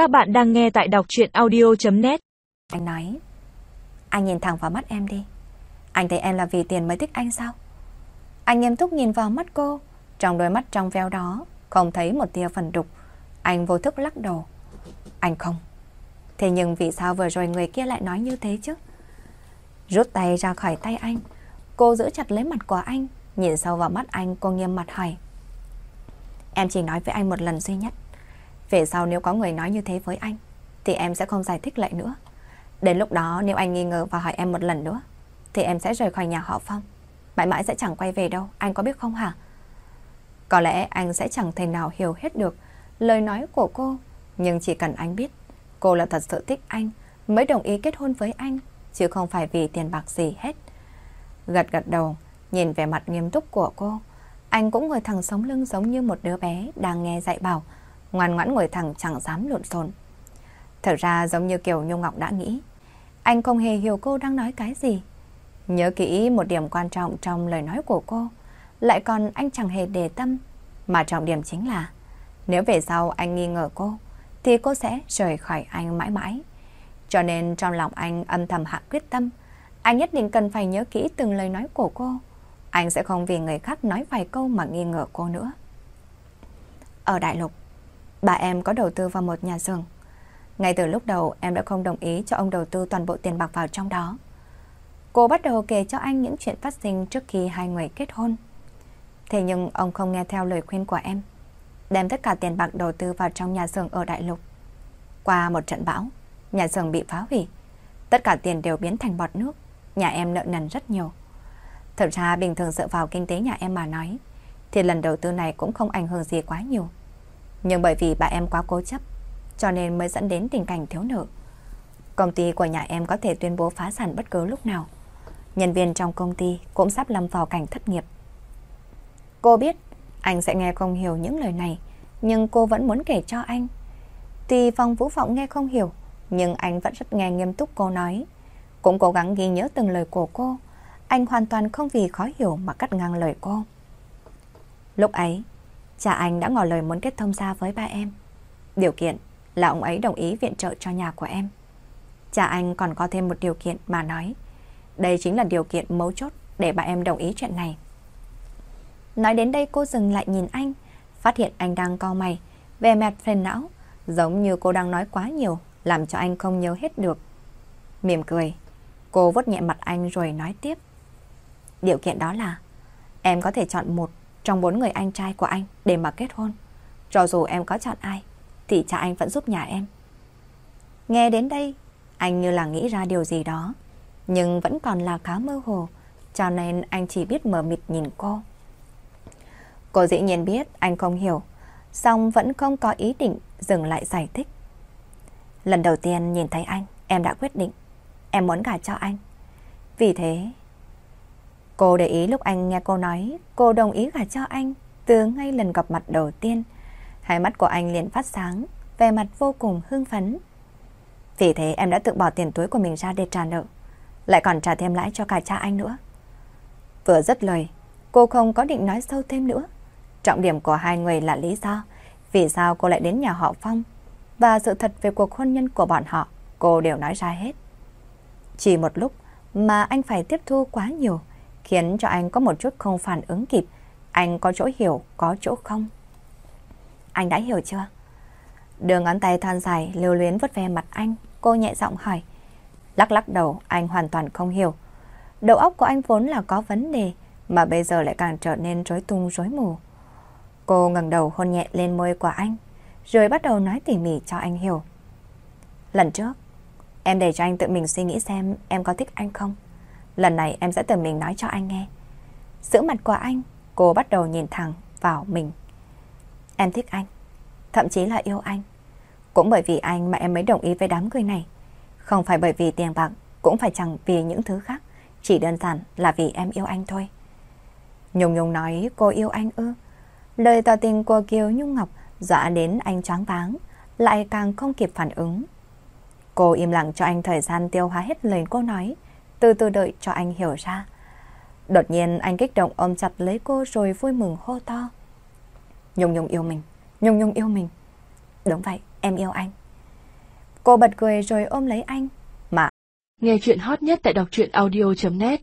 Các bạn đang nghe tại đọc chuyện audio.net Anh nói, anh nhìn thẳng vào mắt em đi. Anh thấy em là vì tiền mới thích anh sao? Anh nghiêm túc nhìn vào mắt cô, trong đôi mắt trong veo đó, không thấy một tia phần đục. Anh vô thức lắc đầu. Anh không. Thế nhưng vì sao vừa rồi người kia lại nói như thế chứ? Rút tay ra khỏi tay anh, cô giữ chặt lấy mặt của anh, nhìn sâu vào mắt anh cô nghiêm mặt hỏi. Em chỉ nói với anh một lần duy nhất. Về sau nếu có người nói như thế với anh, thì em sẽ không giải thích lại nữa. Đến lúc đó nếu anh nghi ngờ và hỏi em một lần nữa, thì em sẽ rời khỏi nhà họ Phong. Mãi mãi sẽ chẳng quay về đâu, anh có biết không hả? Có lẽ anh sẽ chẳng thể nào hiểu hết được lời nói của cô, nhưng chỉ cần anh biết cô là thật sự thích anh mới đồng ý kết hôn với anh, chứ không phải vì tiền bạc gì hết. Gật gật đầu, nhìn vẻ mặt nghiêm túc của cô, anh cũng ngồi thẳng sống lưng giống như một đứa bé đang nghe dạy bảo, ngoan ngoãn ngồi thẳng chẳng dám lộn xộn. Thật ra giống như kiểu Nhung Ngọc đã nghĩ, anh không hề hiểu cô đang nói cái gì. Nhớ kỹ một điểm quan trọng trong lời nói của cô, lại còn anh chẳng hề đề tâm, mà trọng điểm chính là nếu về sau anh nghi ngờ cô, thì cô sẽ rời khỏi anh mãi mãi. Cho nên trong lòng anh âm thầm hạ quyết tâm, anh nhất định cần phải nhớ kỹ từng lời nói của cô. Anh sẽ không vì người khác nói vài câu mà nghi ngờ cô nữa. Ở Đại Lục, bà em có đầu tư vào một nhà xưởng. Ngay từ lúc đầu em đã không đồng ý cho ông đầu tư toàn bộ tiền bạc vào trong đó. Cô bắt đầu kể cho anh những chuyện phát sinh trước khi hai người kết hôn. Thế nhưng ông không nghe theo lời khuyên của em, đem tất cả tiền bạc đầu tư vào trong nhà xưởng ở Đại Lục. Qua một trận bão, nhà xưởng bị phá hủy, tất cả tiền đều biến thành bọt nước, nhà em nợ nần rất nhiều. Thực ra bình thường dựa vào kinh tế nhà em mà nói, thì lần đầu tư này cũng không ảnh hưởng gì quá nhiều. Nhưng bởi vì bà em quá cố chấp, cho nên mới dẫn đến tình cảnh thiếu nợ. Công ty của nhà em có thể tuyên bố phá sản bất cứ lúc nào. Nhân viên trong công ty cũng sắp lâm vào cảnh thất nghiệp. Cô biết anh sẽ nghe không hiểu những lời này, nhưng cô vẫn muốn kể cho anh. Tuy Phong Vũ Vọng nghe không hiểu, nhưng anh vẫn rất nghe nghiêm túc cô nói. Cũng cố gắng ghi nhớ từng lời của cô. Anh hoàn toàn không vì khó hiểu mà cắt ngang lời cô. Lúc ấy, cha anh đã ngỏ lời muốn kết thông gia với ba em. Điều kiện là ông ấy đồng ý viện trợ cho nhà của em. Cha anh còn có thêm một điều kiện mà nói. Đây chính là điều kiện mấu chốt để bà em đồng ý chuyện này. Nói đến đây cô dừng lại nhìn anh, phát hiện anh đang co mày, vẻ mặt phiền não, giống như cô đang nói quá nhiều, làm cho anh không nhớ hết được. Mỉm cười, cô vuốt nhẹ mặt anh rồi nói tiếp. Điều kiện đó là em có thể chọn một trong bốn người anh trai của anh để mà kết hôn. Cho dù em có chọn ai, thì cha anh vẫn giúp nhà em. Nghe đến đây, anh như là nghĩ ra điều gì đó, nhưng vẫn còn là khá mơ hồ, cho nên anh chỉ biết mở mịt nhìn cô. Cô dĩ nhiên biết anh không hiểu, song vẫn không có ý định dừng lại giải thích. Lần đầu tiên nhìn thấy anh, em đã quyết định, em muốn gả cho anh. Vì thế, cô để ý lúc anh nghe cô nói cô đồng ý gả cho anh từ ngay lần gặp mặt đầu tiên. Hai mắt của anh liền phát sáng, vẻ mặt vô cùng hưng phấn. Vì thế em đã tự bỏ tiền túi của mình ra để trả nợ, lại còn trả thêm lãi cho cả cha anh nữa. Vừa dứt lời, cô không có định nói sâu thêm nữa. Trọng điểm của hai người là lý do vì sao cô lại đến nhà họ Phong và sự thật về cuộc hôn nhân của bọn họ cô đều nói ra hết. Chỉ một lúc mà anh phải tiếp thu quá nhiều khiến cho anh có một chút không phản ứng kịp. Anh có chỗ hiểu, có chỗ không. Anh đã hiểu chưa? Đường ngón tay than dài lưu luyến vứt ve mặt anh, cô nhẹ giọng hỏi. Lắc lắc đầu, anh hoàn toàn không hiểu. Đầu óc của anh vốn là có vấn đề, mà bây giờ lại càng trở nên rối tung rối mù. Cô ngẩng đầu hôn nhẹ lên môi của anh, rồi bắt đầu nói tỉ mỉ cho anh hiểu. Lần trước, em để cho anh tự mình suy nghĩ xem em có thích anh không. Lần này em sẽ tự mình nói cho anh nghe. Giữa mặt của anh, cô bắt đầu nhìn thẳng vào mình. Em thích anh, thậm chí là yêu anh. Cũng bởi vì anh mà em mới đồng ý với đám cưới này. Không phải bởi vì tiền bạc, cũng phải chẳng vì những thứ khác. Chỉ đơn giản là vì em yêu anh thôi. Nhung Nhung nói cô yêu anh ư. Lời tỏ tình của Kiều Nhung Ngọc dọa đến anh choáng váng, lại càng không kịp phản ứng. Cô im lặng cho anh thời gian tiêu hóa hết lời cô nói, từ từ đợi cho anh hiểu ra. Đột nhiên anh kích động ôm chặt lấy cô rồi vui mừng hô to. Nhung Nhung yêu mình, Nhung Nhung yêu mình. Đúng vậy, em yêu anh. Cô bật cười rồi ôm lấy anh. Mà Nghe chuyện hot nhất tại đọc truyện audio.net